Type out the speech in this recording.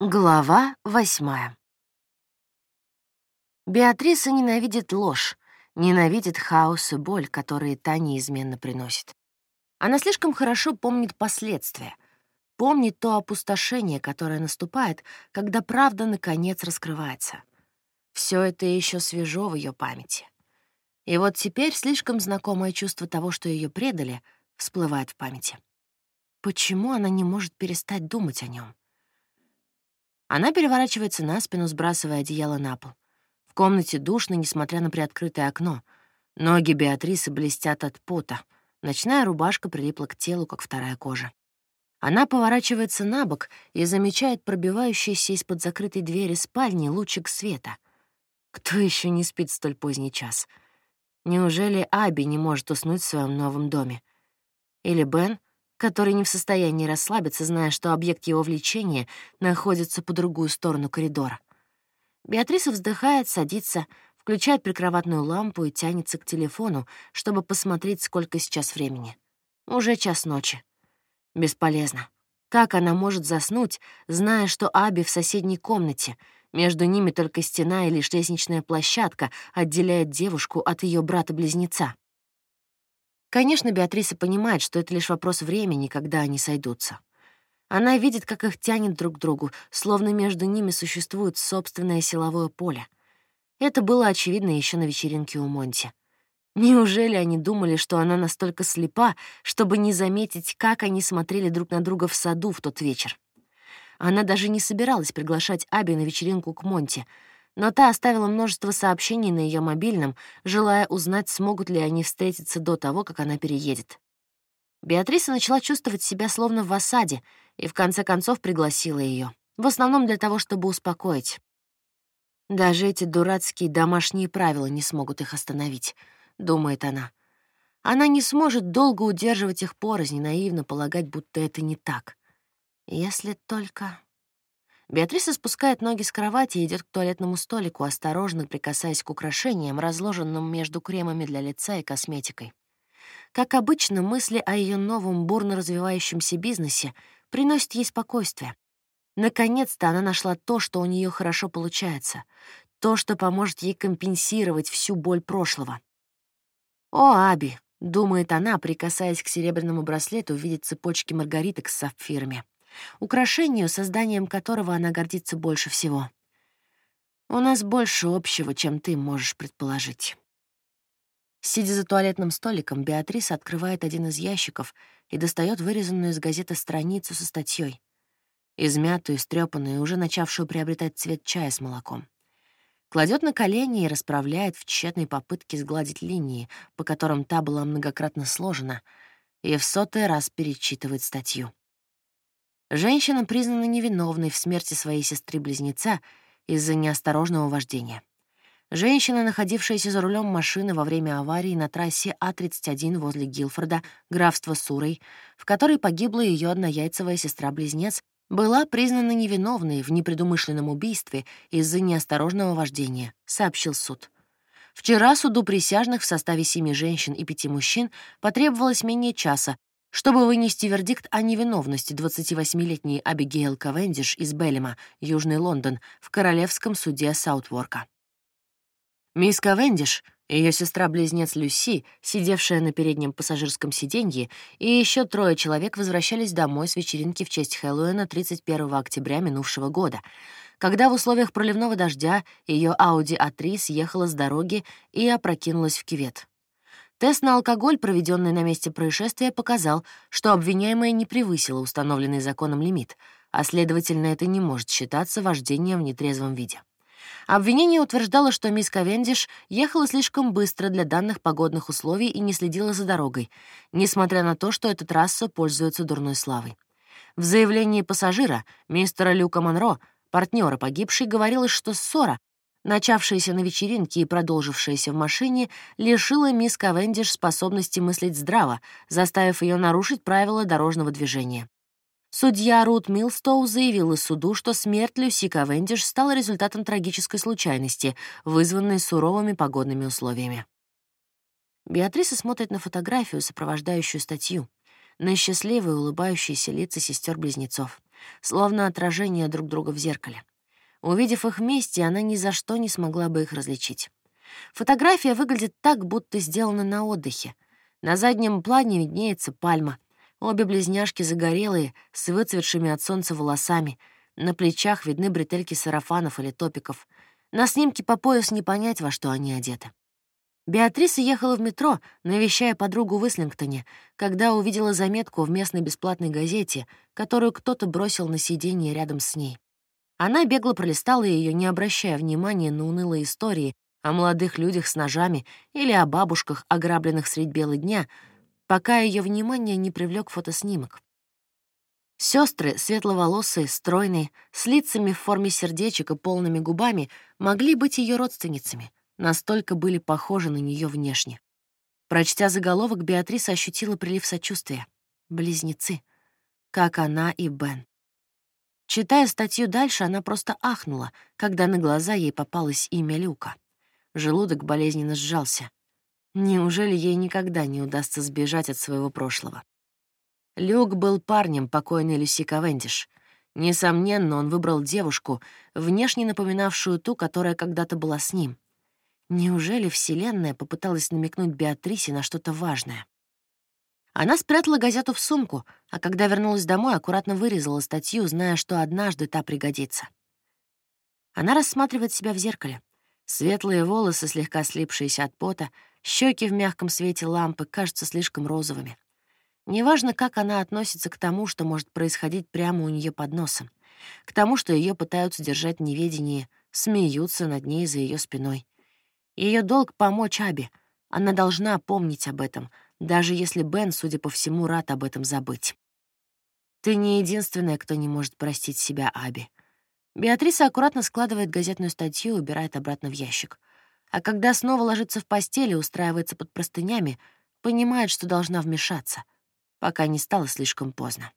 Глава восьмая. Беатриса ненавидит ложь, ненавидит хаос и боль, которые та неизменно приносит. Она слишком хорошо помнит последствия, помнит то опустошение, которое наступает, когда правда наконец раскрывается. Все это еще свежо в ее памяти. И вот теперь слишком знакомое чувство того, что ее предали, всплывает в памяти. Почему она не может перестать думать о нем? Она переворачивается на спину, сбрасывая одеяло на пол. В комнате душно, несмотря на приоткрытое окно. Ноги Беатрисы блестят от пота. Ночная рубашка прилипла к телу, как вторая кожа. Она поворачивается на бок и замечает пробивающийся из-под закрытой двери спальни лучик света. Кто еще не спит столь поздний час? Неужели Аби не может уснуть в своем новом доме? Или Бен который не в состоянии расслабиться, зная, что объект его влечения находится по другую сторону коридора. Беатриса вздыхает, садится, включает прикроватную лампу и тянется к телефону, чтобы посмотреть, сколько сейчас времени. Уже час ночи. Бесполезно. Как она может заснуть, зная, что Аби в соседней комнате? Между ними только стена и лишь лестничная площадка отделяет девушку от ее брата-близнеца. Конечно, Беатриса понимает, что это лишь вопрос времени, когда они сойдутся. Она видит, как их тянет друг к другу, словно между ними существует собственное силовое поле. Это было очевидно еще на вечеринке у Монти. Неужели они думали, что она настолько слепа, чтобы не заметить, как они смотрели друг на друга в саду в тот вечер? Она даже не собиралась приглашать Аби на вечеринку к Монти — но та оставила множество сообщений на ее мобильном, желая узнать, смогут ли они встретиться до того, как она переедет. Беатриса начала чувствовать себя словно в осаде и в конце концов пригласила ее, в основном для того, чтобы успокоить. «Даже эти дурацкие домашние правила не смогут их остановить», — думает она. Она не сможет долго удерживать их порознь, наивно полагать, будто это не так. Если только... Беатриса спускает ноги с кровати и идет к туалетному столику, осторожно прикасаясь к украшениям, разложенным между кремами для лица и косметикой. Как обычно, мысли о ее новом бурно развивающемся бизнесе приносят ей спокойствие. Наконец-то она нашла то, что у нее хорошо получается, то, что поможет ей компенсировать всю боль прошлого. «О, Аби!» — думает она, прикасаясь к серебряному браслету в виде цепочки маргариток с сапфирами украшению, созданием которого она гордится больше всего. У нас больше общего, чем ты можешь предположить. Сидя за туалетным столиком, Беатриса открывает один из ящиков и достает вырезанную из газеты страницу со статьей, измятую, стрёпанную, уже начавшую приобретать цвет чая с молоком. Кладет на колени и расправляет в тщетной попытке сгладить линии, по которым та была многократно сложена, и в сотый раз перечитывает статью. Женщина признана невиновной в смерти своей сестры-близнеца из-за неосторожного вождения. Женщина, находившаяся за рулем машины во время аварии на трассе А-31 возле Гилфорда, графства Сурой, в которой погибла ее однояйцевая сестра-близнец, была признана невиновной в непредумышленном убийстве из-за неосторожного вождения, сообщил суд. Вчера суду присяжных в составе семи женщин и пяти мужчин потребовалось менее часа, чтобы вынести вердикт о невиновности 28-летней Абигейл Кавендиш из Беллима, Южный Лондон, в Королевском суде Саутворка. Мисс Кавендиш, ее сестра-близнец Люси, сидевшая на переднем пассажирском сиденье, и еще трое человек возвращались домой с вечеринки в честь Хэллоуина 31 октября минувшего года, когда в условиях проливного дождя ее Audi A3 съехала с дороги и опрокинулась в кювет. Тест на алкоголь, проведенный на месте происшествия, показал, что обвиняемая не превысила установленный законом лимит, а, следовательно, это не может считаться вождением в нетрезвом виде. Обвинение утверждало, что мисс Ковендиш ехала слишком быстро для данных погодных условий и не следила за дорогой, несмотря на то, что эта трасса пользуется дурной славой. В заявлении пассажира, мистера Люка Монро, партнера погибшей, говорилось, что ссора, начавшаяся на вечеринке и продолжившаяся в машине, лишила мисс Кавендиш способности мыслить здраво, заставив ее нарушить правила дорожного движения. Судья Рут Милстоу заявила суду, что смерть Люси Кавендиш стала результатом трагической случайности, вызванной суровыми погодными условиями. Беатриса смотрит на фотографию, сопровождающую статью, на счастливые улыбающиеся лица сестер близнецов словно отражение друг друга в зеркале. Увидев их вместе, она ни за что не смогла бы их различить. Фотография выглядит так, будто сделана на отдыхе. На заднем плане виднеется пальма. Обе близняшки загорелые, с выцветшими от солнца волосами. На плечах видны бретельки сарафанов или топиков. На снимке по пояс не понять, во что они одеты. Беатриса ехала в метро, навещая подругу в Ислингтоне, когда увидела заметку в местной бесплатной газете, которую кто-то бросил на сиденье рядом с ней. Она бегло пролистала ее, не обращая внимания на унылые истории о молодых людях с ножами или о бабушках, ограбленных средь бела дня, пока ее внимание не привлек фотоснимок. Сестры, светловолосые, стройные, с лицами в форме сердечек и полными губами, могли быть ее родственницами — настолько были похожи на нее внешне. Прочтя заголовок, Беатриса ощутила прилив сочувствия. Близнецы. Как она и Бен. Читая статью дальше, она просто ахнула, когда на глаза ей попалось имя Люка. Желудок болезненно сжался. Неужели ей никогда не удастся сбежать от своего прошлого? Люк был парнем покойной Люси Кавендиш. Несомненно, он выбрал девушку, внешне напоминавшую ту, которая когда-то была с ним. Неужели Вселенная попыталась намекнуть Беатрисе на что-то важное? Она спрятала газету в сумку, а когда вернулась домой, аккуратно вырезала статью, зная, что однажды та пригодится. Она рассматривает себя в зеркале. Светлые волосы, слегка слипшиеся от пота, щеки в мягком свете лампы кажутся слишком розовыми. Неважно, как она относится к тому, что может происходить прямо у нее под носом, к тому, что ее пытаются держать в неведении, смеются над ней за ее спиной — ее долг — помочь Аби. Она должна помнить об этом, даже если Бен, судя по всему, рад об этом забыть. Ты не единственная, кто не может простить себя Аби. Беатриса аккуратно складывает газетную статью и убирает обратно в ящик. А когда снова ложится в постели и устраивается под простынями, понимает, что должна вмешаться, пока не стало слишком поздно.